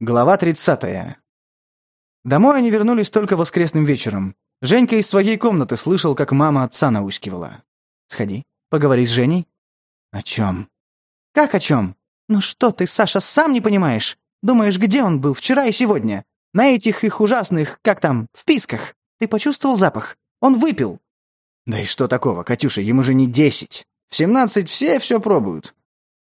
Глава 30. Домой они вернулись только воскресным вечером. Женька из своей комнаты слышал, как мама отца наускивала. «Сходи, поговори с Женей». «О чем?» «Как о чем? Ну что ты, Саша, сам не понимаешь? Думаешь, где он был вчера и сегодня? На этих их ужасных, как там, вписках. Ты почувствовал запах? Он выпил». «Да и что такого, Катюша, ему же не десять. В семнадцать все все пробуют».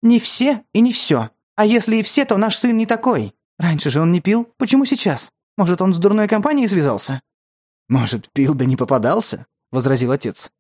«Не все и не все. А если и все, то наш сын не такой. Раньше же он не пил, почему сейчас? Может, он с дурной компанией связался?» «Может, пил да не попадался?» — возразил отец.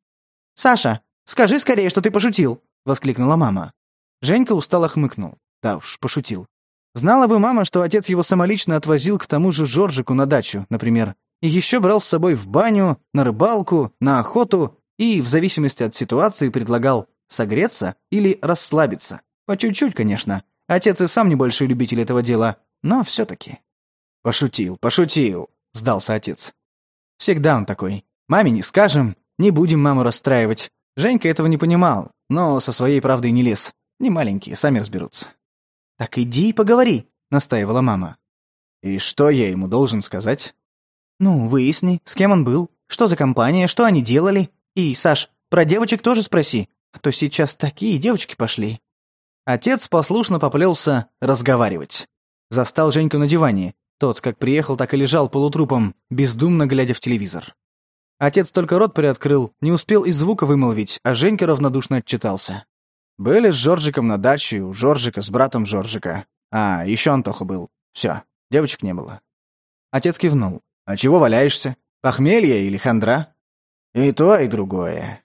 «Саша, скажи скорее, что ты пошутил!» — воскликнула мама. Женька устало хмыкнул. Да уж, пошутил. Знала бы мама, что отец его самолично отвозил к тому же Жоржику на дачу, например, и еще брал с собой в баню, на рыбалку, на охоту и, в зависимости от ситуации, предлагал согреться или расслабиться. По чуть-чуть, конечно. Отец и сам не большой любитель этого дела, но все-таки. «Пошутил, пошутил», — сдался отец. «Всегда он такой. Маме не скажем, не будем маму расстраивать. Женька этого не понимал, но со своей правдой не лез. Не маленькие, сами разберутся». «Так иди и поговори», — настаивала мама. «И что я ему должен сказать?» «Ну, выясни, с кем он был, что за компания, что они делали. И, Саш, про девочек тоже спроси, а то сейчас такие девочки пошли». Отец послушно поплелся разговаривать. Застал Женьку на диване. Тот, как приехал, так и лежал полутрупом, бездумно глядя в телевизор. Отец только рот приоткрыл, не успел и звука вымолвить, а Женька равнодушно отчитался. «Были с Жоржиком на даче, у Жоржика с братом Жоржика. А, еще Антоха был. Все, девочек не было». Отец кивнул. «А чего валяешься? Похмелье или хандра?» «И то, и другое.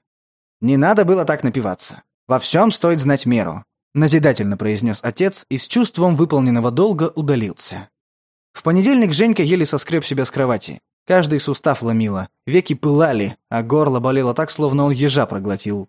Не надо было так напиваться. Во всем стоит знать меру. Назидательно произнес отец и с чувством выполненного долга удалился. В понедельник Женька еле соскреб себя с кровати. Каждый сустав ломило, веки пылали, а горло болело так, словно он ежа проглотил.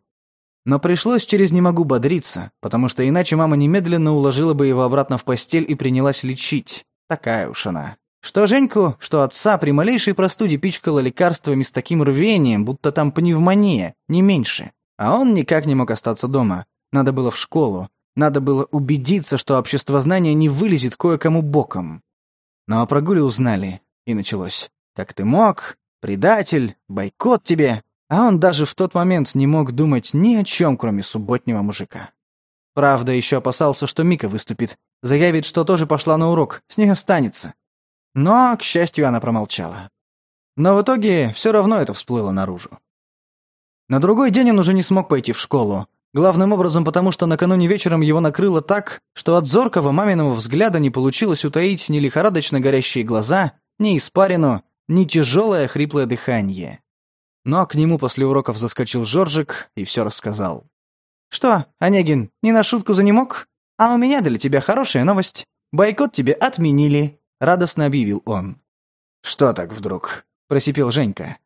Но пришлось через «не могу» бодриться, потому что иначе мама немедленно уложила бы его обратно в постель и принялась лечить. Такая уж она. Что Женьку, что отца при малейшей простуде пичкала лекарствами с таким рвением, будто там пневмония, не меньше. А он никак не мог остаться дома. Надо было в школу, надо было убедиться, что общество знания не вылезет кое-кому боком. Ну, а Но о прогуле узнали, и началось. «Как ты мог? Предатель! Бойкот тебе!» А он даже в тот момент не мог думать ни о чем, кроме субботнего мужика. Правда, еще опасался, что Мика выступит. Заявит, что тоже пошла на урок, с ней останется. Но, к счастью, она промолчала. Но в итоге все равно это всплыло наружу. На другой день он уже не смог пойти в школу, Главным образом потому, что накануне вечером его накрыло так, что от зоркого маминого взгляда не получилось утаить ни лихорадочно горящие глаза, ни испарину, ни тяжелое хриплое дыхание. Но к нему после уроков заскочил Жоржик и все рассказал. «Что, Онегин, не на шутку занемог? А у меня для тебя хорошая новость. Бойкот тебе отменили», — радостно объявил он. «Что так вдруг?» — просипел Женька.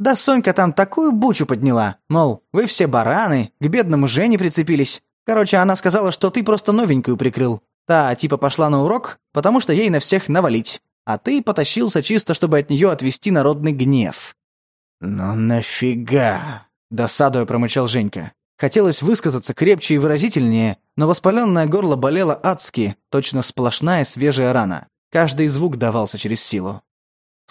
Да Сонька там такую бучу подняла, мол, вы все бараны, к бедному Жене прицепились. Короче, она сказала, что ты просто новенькую прикрыл. Та типа пошла на урок, потому что ей на всех навалить. А ты потащился чисто, чтобы от нее отвести народный гнев». «Ну нафига?» – досадуя промычал Женька. Хотелось высказаться крепче и выразительнее, но воспаленное горло болело адски, точно сплошная свежая рана. Каждый звук давался через силу.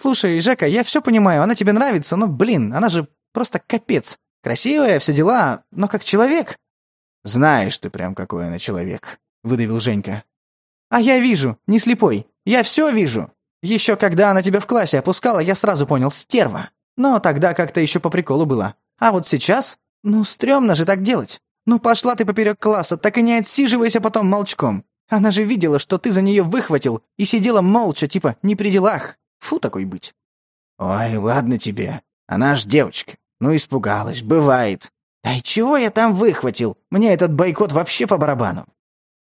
Слушай, Жека, я все понимаю, она тебе нравится, но, блин, она же просто капец. Красивая, все дела, но как человек. Знаешь ты прям, какой она человек, выдавил Женька. А я вижу, не слепой. Я все вижу. Еще когда она тебя в классе опускала, я сразу понял, стерва. Но тогда как-то еще по приколу было. А вот сейчас? Ну, стрёмно же так делать. Ну, пошла ты поперек класса, так и не отсиживайся потом молчком. Она же видела, что ты за нее выхватил, и сидела молча, типа, не при делах. Фу такой быть. Ой, ладно тебе. Она ж девочка. Ну, испугалась. Бывает. Да и чего я там выхватил? Мне этот бойкот вообще по барабану.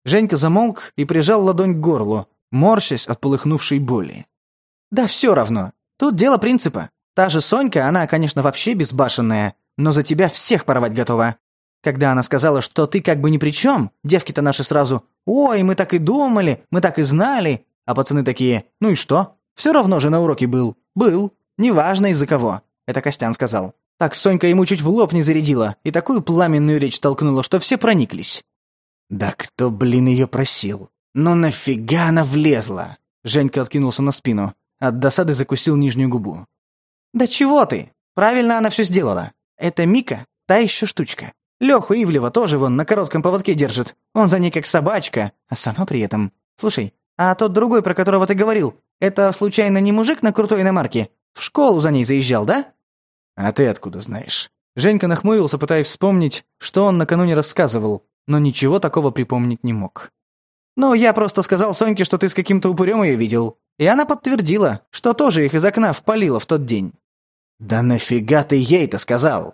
Женька замолк и прижал ладонь к горлу, морщась от полыхнувшей боли. Да все равно. Тут дело принципа. Та же Сонька, она, конечно, вообще безбашенная, но за тебя всех порвать готова. Когда она сказала, что ты как бы ни при чем, девки-то наши сразу «Ой, мы так и думали, мы так и знали», а пацаны такие «Ну и что? Все равно же на уроке был. Был. Неважно из-за кого. Это Костян сказал. Так Сонька ему чуть в лоб не зарядила и такую пламенную речь толкнула, что все прониклись. Да кто, блин, ее просил? Ну нафига она влезла? Женька откинулся на спину. От досады закусил нижнюю губу. Да чего ты? Правильно она все сделала. Это Мика, та еще штучка. Леху Ивлева тоже вон на коротком поводке держит. Он за ней как собачка, а сама при этом. Слушай, а тот другой, про которого ты говорил, это случайно не мужик на крутой иномарке? В школу за ней заезжал, да?» «А ты откуда знаешь?» Женька нахмурился, пытаясь вспомнить, что он накануне рассказывал, но ничего такого припомнить не мог. «Ну, я просто сказал Соньке, что ты с каким-то упырем ее видел, и она подтвердила, что тоже их из окна впалила в тот день». «Да нафига ты ей-то сказал?»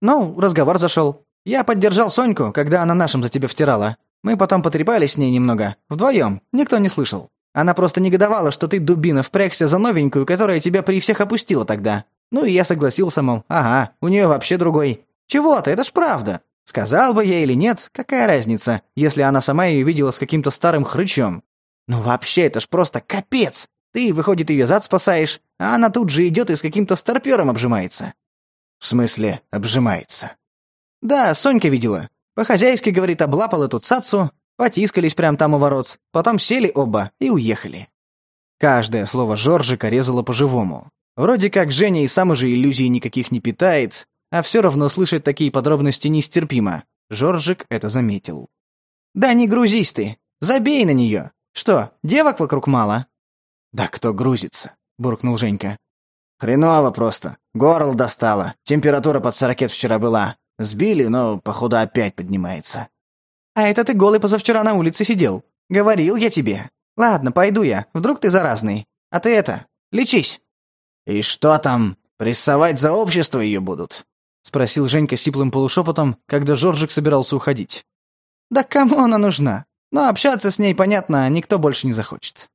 «Ну, разговор зашел. Я поддержал Соньку, когда она нашим за тебя втирала. Мы потом потрепались с ней немного, вдвоем, никто не слышал. Она просто негодовала, что ты, дубина, впрягся за новенькую, которая тебя при всех опустила тогда. Ну и я согласился, мол, ага, у нее вообще другой. Чего ты, это ж правда. Сказал бы я или нет, какая разница, если она сама ее видела с каким-то старым хрычом. Ну вообще, это ж просто капец. Ты, выходит, ее зад спасаешь, а она тут же идет и с каким-то старпером обжимается. В смысле, обжимается? Да, Сонька видела. По-хозяйски, говорит, облапал эту цацу, потискались прямо там у ворот, потом сели оба и уехали. Каждое слово Жоржика резало по-живому. Вроде как Женя и сам же иллюзий никаких не питает, а все равно слышать такие подробности нестерпимо. Жоржик это заметил. «Да не грузись ты! Забей на нее! Что, девок вокруг мало?» «Да кто грузится?» — буркнул Женька. «Хреново просто. Горло достало. Температура под сорокет вчера была. Сбили, но, походу, опять поднимается. А это ты голый позавчера на улице сидел. Говорил я тебе. Ладно, пойду я. Вдруг ты заразный. А ты это, лечись. И что там, прессовать за общество ее будут? спросил Женька сиплым полушепотом, когда Жоржик собирался уходить. Да кому она нужна? Но общаться с ней, понятно, никто больше не захочет.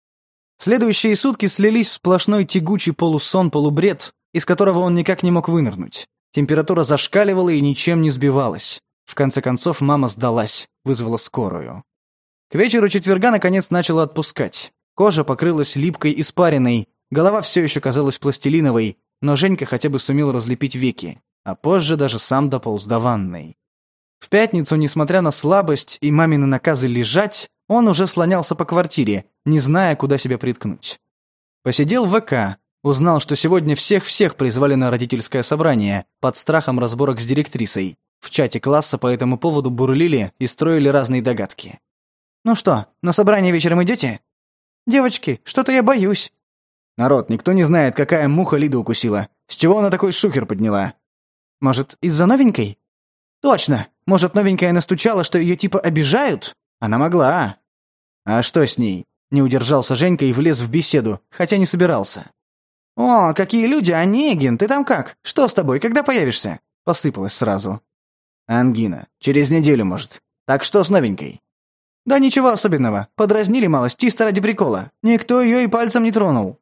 Следующие сутки слились в сплошной тягучий полусон-полубред, из которого он никак не мог вынырнуть. Температура зашкаливала и ничем не сбивалась. В конце концов мама сдалась, вызвала скорую. К вечеру четверга наконец начала отпускать. Кожа покрылась липкой испариной, голова все еще казалась пластилиновой, но Женька хотя бы сумел разлепить веки, а позже даже сам дополз до ванной. В пятницу, несмотря на слабость и мамины наказы лежать, он уже слонялся по квартире, не зная, куда себя приткнуть. Посидел в ВК, Узнал, что сегодня всех-всех призвали на родительское собрание под страхом разборок с директрисой. В чате класса по этому поводу бурлили и строили разные догадки. «Ну что, на собрание вечером идете?» «Девочки, что-то я боюсь». «Народ, никто не знает, какая муха Лида укусила. С чего она такой шухер подняла?» «Может, из-за новенькой?» «Точно! Может, новенькая настучала, что ее типа обижают?» «Она могла!» «А что с ней?» Не удержался Женька и влез в беседу, хотя не собирался. «О, какие люди, Онегин! Ты там как? Что с тобой? Когда появишься?» Посыпалось сразу. «Ангина. Через неделю, может. Так что с новенькой?» «Да ничего особенного. Подразнили малость чисто ради прикола. Никто ее и пальцем не тронул».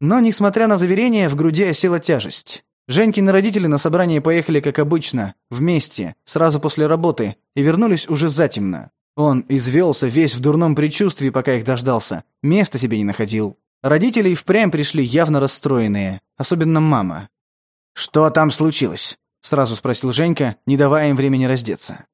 Но, несмотря на заверение, в груди осела тяжесть. Женькины родители на собрание поехали, как обычно, вместе, сразу после работы, и вернулись уже затемно. Он извелся весь в дурном предчувствии, пока их дождался. Места себе не находил. Родители и впрямь пришли явно расстроенные, особенно мама. «Что там случилось?» — сразу спросил Женька, не давая им времени раздеться.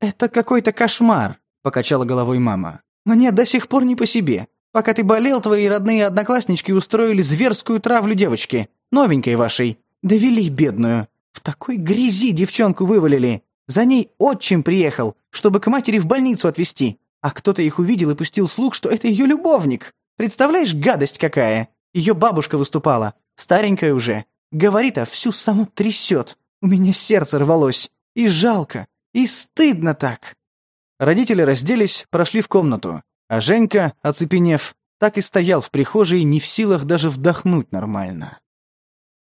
«Это какой-то кошмар», — покачала головой мама. «Мне до сих пор не по себе. Пока ты болел, твои родные однокласснички устроили зверскую травлю девочки, новенькой вашей. Довели бедную. В такой грязи девчонку вывалили. За ней отчим приехал, чтобы к матери в больницу отвезти. А кто-то их увидел и пустил слух, что это ее любовник. Представляешь, гадость какая! Ее бабушка выступала, старенькая уже. Говорит, а всю саму трясет. У меня сердце рвалось. И жалко, и стыдно так. Родители разделись, прошли в комнату. А Женька, оцепенев, так и стоял в прихожей, не в силах даже вдохнуть нормально.